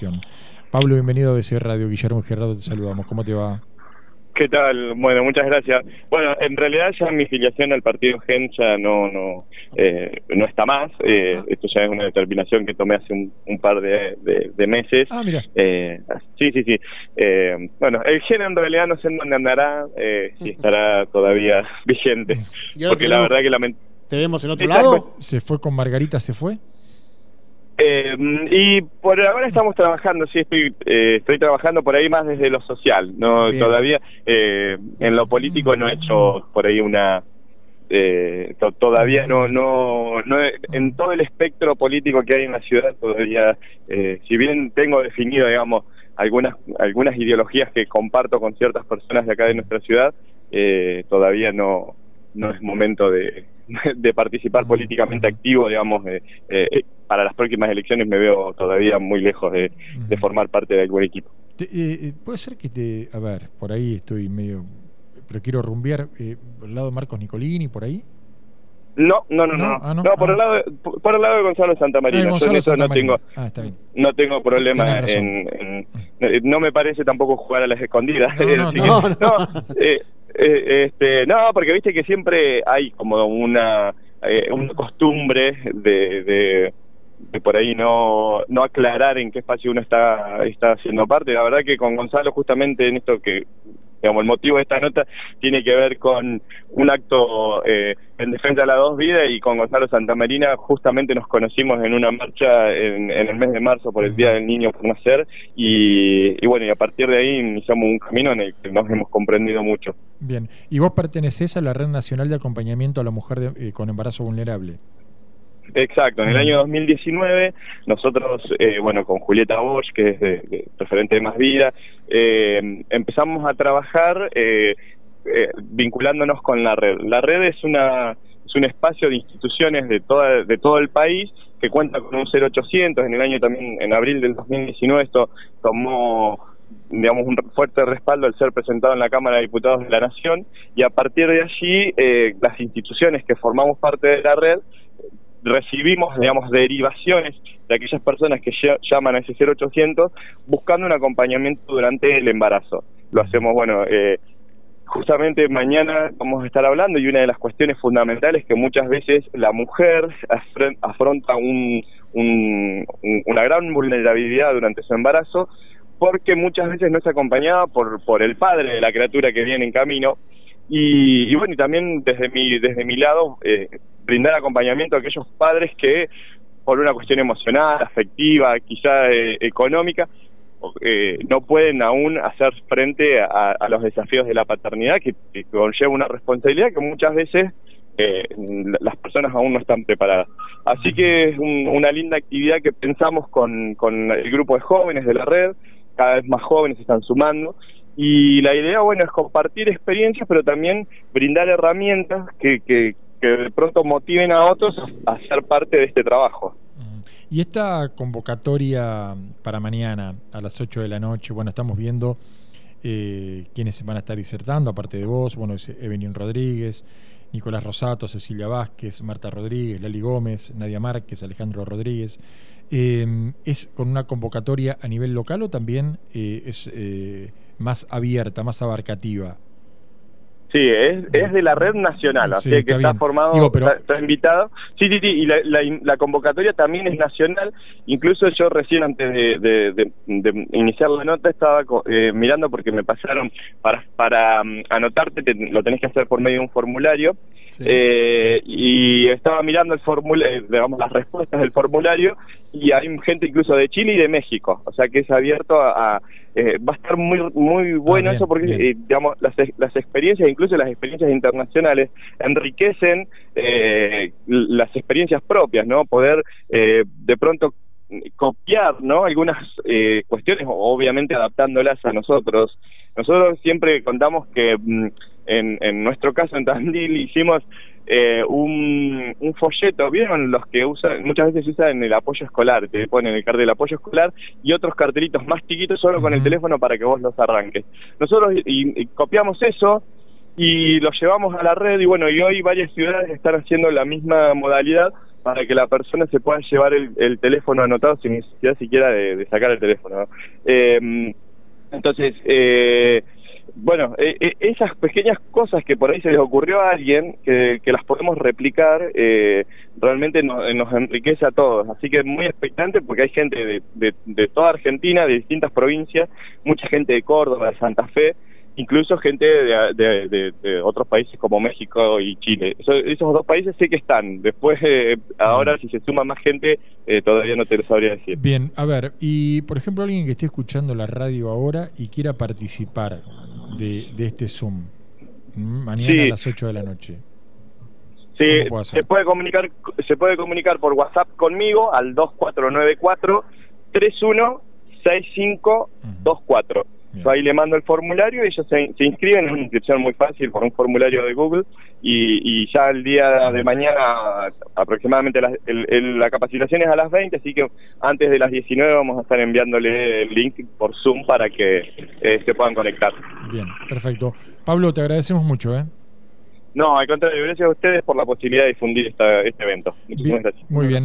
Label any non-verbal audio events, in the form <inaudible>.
Nación. Pablo, bienvenido a BC Radio. Guillermo Gerardo, te saludamos. ¿Cómo te va? ¿Qué tal? Bueno, muchas gracias. Bueno, en realidad ya mi filiación al partido GEN ya no no eh, no está más. Eh, esto ya es una determinación que tomé hace un, par de, meses. Ah, mira. Eh, sí, sí, sí. bueno, el GEN en realidad no sé en dónde andará, si <laughs> estará todavía vigente. Porque la verdad que lamentablemente... ¿Te vemos en otro lado? ¿Se fue con Margarita? ¿Se fue? Eh, y por ahora estamos trabajando, sí, estoy eh, estoy trabajando por ahí más desde lo social, no todavía eh, en lo político no he hecho por ahí una eh, todavía no, no no en todo el espectro político que hay en la ciudad todavía eh, si bien tengo definido digamos algunas algunas ideologías que comparto con ciertas personas de acá de nuestra ciudad eh, todavía no no es momento de, <laughs> de participar políticamente activo, digamos, eh, eh, para las próximas elecciones me veo todavía muy lejos de, formar parte de algún equipo. Eh, puede ser que te, a ver, por ahí estoy medio, pero quiero rumbear, por el lado de Marcos Nicolini, por ahí. No, no, no, no. Ah, no. por, el ah. lado de, por, el lado de Gonzalo Santamarina. Ah, Gonzalo eso no tengo, no tengo problema en, no me parece tampoco jugar a las escondidas. No, no, <laughs> no, eh, este, no, porque viste que siempre hay como una, eh, una costumbre de, de, de, por ahí no, no aclarar en qué espacio uno está, está haciendo parte. La verdad que con Gonzalo justamente en esto que Digamos, el motivo de esta nota tiene que ver con un acto eh, en defensa de las dos vidas y con Gonzalo Santamarina justamente nos conocimos en una marcha en, el mes de marzo por el Día del Niño por Nacer y, bueno, y a partir de ahí iniciamos un camino en el que nos hemos comprendido mucho. Bien, ¿y vos pertenecés a la Red Nacional de Acompañamiento a la Mujer eh, con Embarazo Vulnerable? Exacto, en el año 2019 nosotros, eh, bueno, con Julieta Bosch, que es de, referente de Más Vida, eh, empezamos a trabajar eh, vinculándonos con la red. La red es una es un espacio de instituciones de toda de todo el país que cuenta con un 0800. En el año también, en abril del 2019, esto tomó digamos, un fuerte respaldo al ser presentado en la Cámara de Diputados de la Nación y a partir de allí las instituciones que formamos parte de la red recibimos, digamos, derivaciones de aquellas personas que llaman a ese 0800 buscando un acompañamiento durante el embarazo. Lo hacemos, bueno, eh, justamente mañana vamos a estar hablando y una de las cuestiones fundamentales que muchas veces la mujer afronta un, una gran vulnerabilidad durante su embarazo porque muchas veces no es acompañada por, por el padre de la criatura que viene en camino y, bueno, y también desde mi, desde mi lado, eh, brindar acompañamiento a aquellos padres que, por una cuestión emocional, afectiva, quizá eh, económica, eh, no pueden aún hacer frente a, los desafíos de la paternidad, que, conlleva una responsabilidad que muchas veces las personas aún no están preparadas. Así que es una linda actividad que pensamos con, con el grupo de jóvenes de la red, cada vez más jóvenes están sumando y la idea, bueno, es compartir experiencias, pero también brindar herramientas que, que, de pronto motiven a otros a ser parte de este trabajo. Y esta convocatoria para mañana a las 8 de la noche, bueno, estamos viendo eh, quienes se van a estar disertando, aparte de vos, bueno, es Evelyn Rodríguez, Nicolás Rosato, Cecilia Vázquez, Marta Rodríguez, Lali Gómez, Nadia Márquez, Alejandro Rodríguez. Eh, ¿Es con una convocatoria a nivel local o también eh, es eh, más abierta, más abarcativa? Sí, es, es de la red nacional, así que está formado, está, invitado. Sí, sí, sí, y la, la, convocatoria también es nacional. Incluso yo recién antes de, iniciar la nota estaba eh, mirando porque me pasaron para, para um, anotarte, lo tenés que hacer por medio de un formulario. Eh, y estaba mirando el formulario, eh, digamos, las respuestas del formulario y hay gente incluso de Chile y de México, o sea que es abierto a, eh, va a estar muy muy bueno ah, eso porque eh, digamos las, las experiencias incluso las experiencias internacionales enriquecen eh, las experiencias propias no poder de pronto copiar no algunas cuestiones obviamente adaptándolas a nosotros. Nosotros siempre contamos que mm, en, en nuestro caso en Tandil hicimos eh, un, un, folleto, ¿vieron los que usan, muchas veces se usa en el apoyo escolar, te ponen el cartel del apoyo escolar y otros cartelitos más chiquitos solo con el teléfono para que vos los arranques. Nosotros y, copiamos eso y lo llevamos a la red y bueno, y hoy varias ciudades están haciendo la misma modalidad para que la persona se pueda llevar el, teléfono anotado sin necesidad siquiera de, sacar el teléfono. Eh, entonces, eh, bueno, eh, eh, esas pequeñas cosas que por ahí se les ocurrió a alguien, que, las podemos replicar, eh, realmente nos enriquece a todos. Así que muy expectante porque hay gente de, toda Argentina, de distintas provincias, mucha gente de Córdoba, de Santa Fe, incluso gente de, otros países como México y Chile. esos dos países sé que están. Después, ahora si se suma más gente, todavía no te lo sabría decir. Bien, a ver, y por ejemplo alguien que esté escuchando la radio ahora y quiera participar, de, de este Zoom? Mañana a las 8 de la noche. Sí, se puede comunicar se puede comunicar por WhatsApp conmigo al 2494 316524. Yo ahí le mando el formulario y ellos se, inscriben, es una inscripción muy fácil por un formulario de Google y, ya el día de mañana aproximadamente la, la capacitación es a las 20, así que antes de las 19 vamos a estar enviándole el link por Zoom para que eh, se puedan conectar. Bien, perfecto. Pablo, te agradecemos mucho. ¿eh? No, al contrario, gracias a ustedes por la posibilidad de difundir esta, este evento. Muchísimas gracias. Muy bien.